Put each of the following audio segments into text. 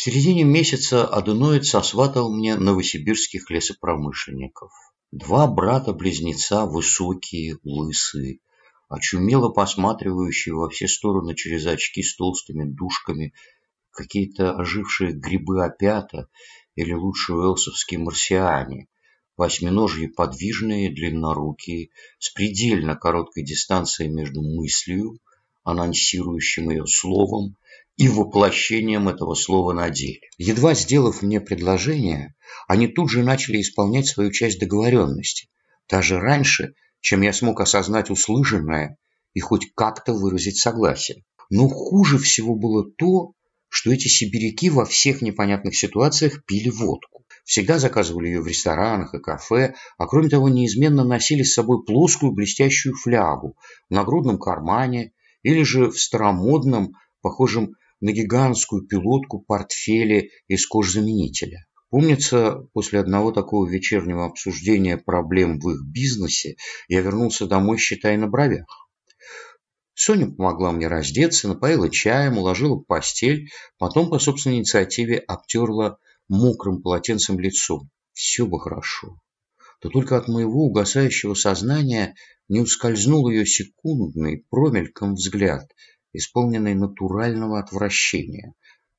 В середине месяца Адуноид сосватал мне новосибирских лесопромышленников. Два брата-близнеца, высокие, лысые, очумело посматривающие во все стороны через очки с толстыми дужками, какие-то ожившие грибы опята или лучше уэлсовские марсиане, восьминожьи подвижные, длиннорукие, с предельно короткой дистанцией между мыслью, анонсирующим ее словом, и воплощением этого слова на деле. Едва сделав мне предложение, они тут же начали исполнять свою часть договоренности, даже раньше, чем я смог осознать услышанное и хоть как-то выразить согласие. Но хуже всего было то, что эти сибиряки во всех непонятных ситуациях пили водку. Всегда заказывали ее в ресторанах и кафе, а кроме того неизменно носили с собой плоскую блестящую флягу в нагрудном кармане или же в старомодном, похожем на гигантскую пилотку портфеле из кожзаменителя. Помнится, после одного такого вечернего обсуждения проблем в их бизнесе я вернулся домой, считая на бровях. Соня помогла мне раздеться, напоила чаем, уложила в постель, потом по собственной инициативе обтерла мокрым полотенцем лицо. Все бы хорошо. Да только от моего угасающего сознания не ускользнул ее секундный промельком взгляд, исполненный натурального отвращения,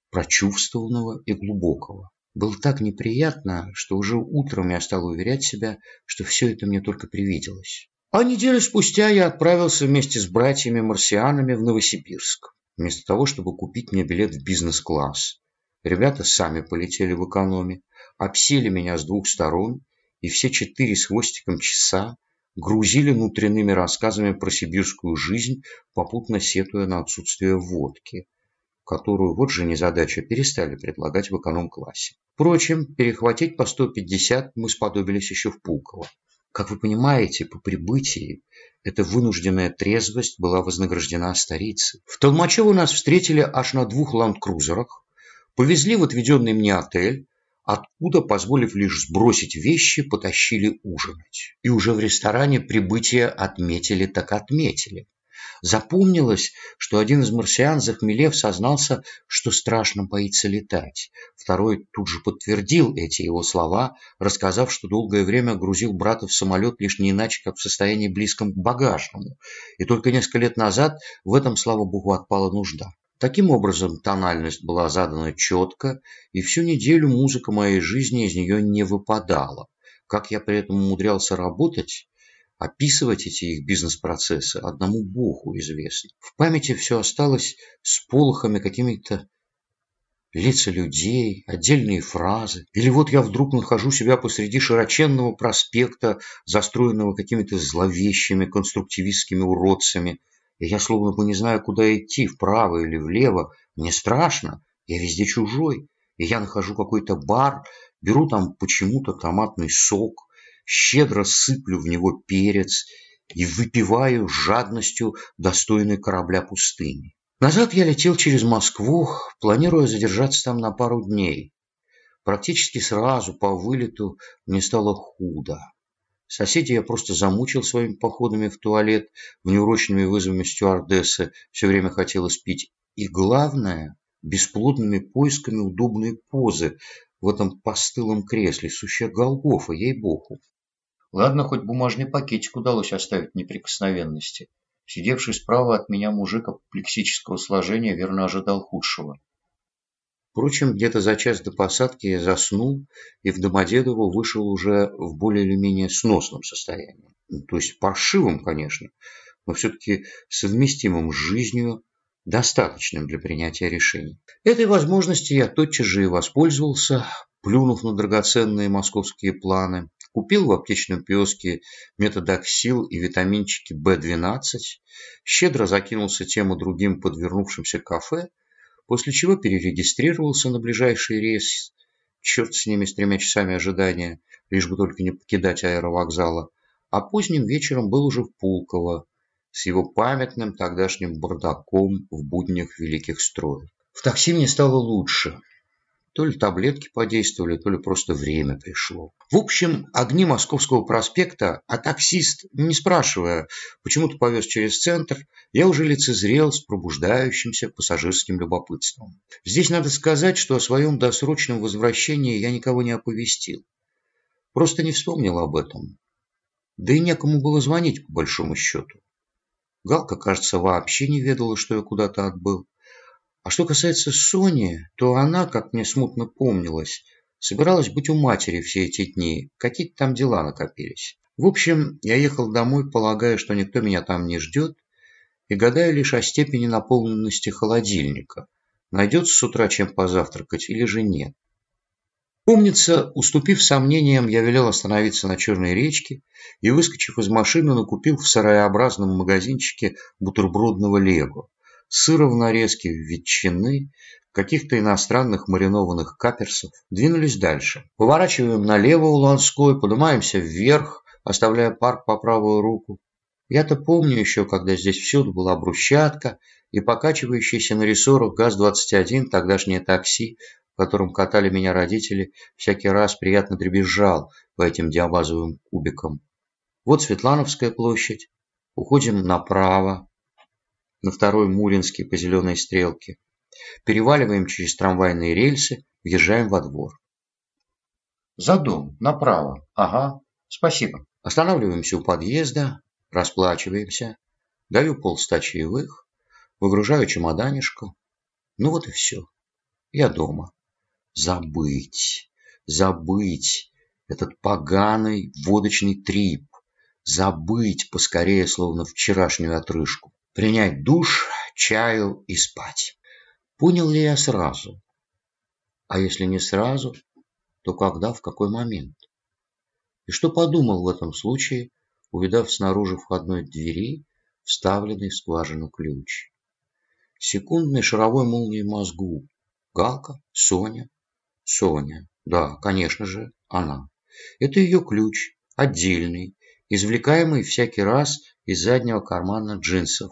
прочувствованного и глубокого. Было так неприятно, что уже утром я стал уверять себя, что все это мне только привиделось. А неделю спустя я отправился вместе с братьями-марсианами в Новосибирск, вместо того, чтобы купить мне билет в бизнес-класс. Ребята сами полетели в экономе, обсели меня с двух сторон, и все четыре с хвостиком часа грузили внутренними рассказами про сибирскую жизнь, попутно сетуя на отсутствие водки – которую вот же незадача перестали предлагать в эконом-классе. Впрочем, перехватить по 150 мы сподобились еще в Пулково. Как вы понимаете, по прибытии эта вынужденная трезвость была вознаграждена старицей. В Толмачево нас встретили аж на двух ландкрузерах, повезли в отведенный мне отель, откуда, позволив лишь сбросить вещи, потащили ужинать. И уже в ресторане прибытие отметили так отметили. Запомнилось, что один из марсиан, захмелев, сознался, что страшно боится летать. Второй тут же подтвердил эти его слова, рассказав, что долгое время грузил брата в самолет лишь не иначе, как в состоянии близком к багажному. И только несколько лет назад в этом, слава богу, отпала нужда. Таким образом, тональность была задана четко, и всю неделю музыка моей жизни из нее не выпадала. Как я при этом умудрялся работать, Описывать эти их бизнес-процессы одному Богу известно. В памяти все осталось с полохами какими-то лица людей, отдельные фразы. Или вот я вдруг нахожу себя посреди широченного проспекта, застроенного какими-то зловещими конструктивистскими уродцами, я словно бы не знаю, куда идти, вправо или влево. Мне страшно, я везде чужой, и я нахожу какой-то бар, беру там почему-то томатный сок, щедро сыплю в него перец и выпиваю жадностью достойной корабля пустыни. Назад я летел через Москву, планируя задержаться там на пару дней. Практически сразу по вылету мне стало худо. Соседей я просто замучил своими походами в туалет, внеурочными вызовами стюардессы, все время хотелось пить. И главное, бесплодными поисками удобной позы в этом постылом кресле, сущая Голгофа, ей-богу. Ладно, хоть бумажный пакетик удалось оставить неприкосновенности. Сидевший справа от меня мужик апоплексического сложения верно ожидал худшего. Впрочем, где-то за час до посадки я заснул и в Домодедово вышел уже в более или менее сносном состоянии. Ну, то есть паршивым, конечно, но все-таки совместимым с жизнью, достаточным для принятия решений. Этой возможности я тотчас же и воспользовался, плюнув на драгоценные московские планы, Купил в аптечном киоске методоксил и витаминчики В12, щедро закинулся тем и другим подвернувшимся кафе, после чего перерегистрировался на ближайший рейс, черт с ними с тремя часами ожидания, лишь бы только не покидать аэровокзала, а поздним вечером был уже в Пулково с его памятным тогдашним бардаком в буднях великих строек. В такси мне стало лучше. То ли таблетки подействовали, то ли просто время пришло. В общем, огни Московского проспекта, а таксист, не спрашивая, почему-то повез через центр, я уже лицезрел с пробуждающимся пассажирским любопытством. Здесь надо сказать, что о своем досрочном возвращении я никого не оповестил. Просто не вспомнил об этом. Да и некому было звонить, по большому счету. Галка, кажется, вообще не ведала, что я куда-то отбыл. А что касается Сони, то она, как мне смутно помнилось, собиралась быть у матери все эти дни. Какие-то там дела накопились. В общем, я ехал домой, полагая, что никто меня там не ждет, и гадая лишь о степени наполненности холодильника. Найдется с утра чем позавтракать или же нет. Помнится, уступив сомнениям, я велел остановиться на Черной речке и, выскочив из машины, накупил в сараеобразном магазинчике бутербродного лего сыра в нарезке, ветчины, каких-то иностранных маринованных каперсов, двинулись дальше. Поворачиваем налево у Ланской, поднимаемся вверх, оставляя парк по правую руку. Я-то помню еще, когда здесь всюду была брусчатка и покачивающийся на рессорах ГАЗ-21, тогдашнее такси, в котором катали меня родители, всякий раз приятно дребезжал по этим диабазовым кубикам. Вот Светлановская площадь. Уходим направо, на второй Муринский по зеленой стрелке. Переваливаем через трамвайные рельсы, въезжаем во двор. За дом, направо. Ага, спасибо. Останавливаемся у подъезда, расплачиваемся. Даю полста чаевых, выгружаю чемоданишко. Ну вот и все. Я дома. Забыть, забыть этот поганый водочный трип. Забыть поскорее, словно вчерашнюю отрыжку принять душ, чаю и спать. Понял ли я сразу? А если не сразу, то когда, в какой момент? И что подумал в этом случае, увидав снаружи входной двери вставленный в скважину ключ? Секундной шаровой молнии мозгу. Галка? Соня? Соня. Да, конечно же, она. Это ее ключ, отдельный, извлекаемый всякий раз из заднего кармана джинсов,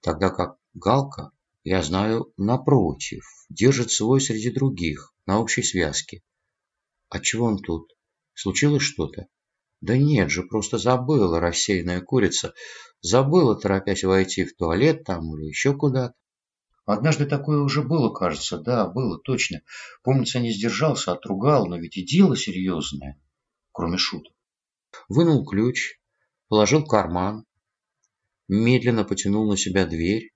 тогда как Галка, я знаю, напротив, держит свой среди других, на общей связке. А чего он тут? Случилось что-то? Да нет же, просто забыла рассеянная курица. Забыла, торопясь войти в туалет там или еще куда-то. Однажды такое уже было, кажется. Да, было, точно. Помнится, не сдержался, отругал, но ведь и дело серьезное, кроме шуток. Вынул ключ, положил в карман, медленно потянул на себя дверь,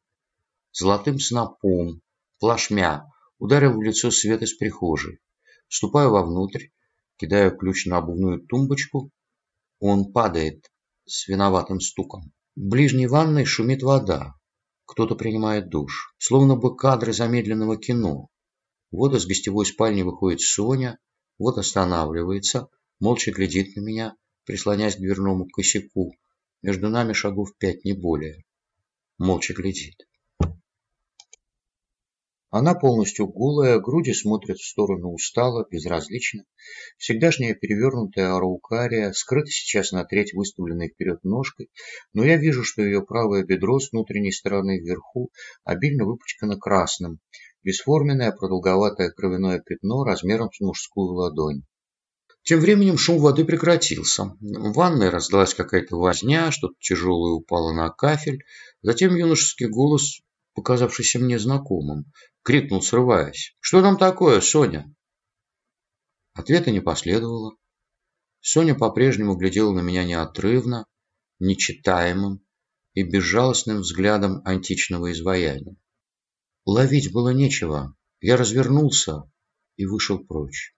золотым снопом, плашмя, ударил в лицо свет из прихожей. Вступаю вовнутрь, кидаю ключ на обувную тумбочку, он падает с виноватым стуком. В ближней ванной шумит вода. Кто-то принимает душ. Словно бы кадры замедленного кино. Вот из гостевой спальни выходит Соня, вот останавливается, молча глядит на меня, прислонясь к дверному косяку. Между нами шагов пять, не более. Молча глядит. Она полностью голая, груди смотрят в сторону устало, безразлично. Всегдашняя перевернутая араукария скрыта сейчас на треть выставленной вперед ножкой, но я вижу, что ее правое бедро с внутренней стороны вверху обильно выпачкано красным, бесформенное продолговатое кровяное пятно размером с мужскую ладонь. Тем временем шум воды прекратился. В ванной раздалась какая-то возня, что-то тяжелое упало на кафель. Затем юношеский голос, показавшийся мне знакомым, крикнул, срываясь. «Что там такое, Соня?» Ответа не последовало. Соня по-прежнему глядела на меня неотрывно, нечитаемым и безжалостным взглядом античного изваяния. Ловить было нечего. Я развернулся и вышел прочь.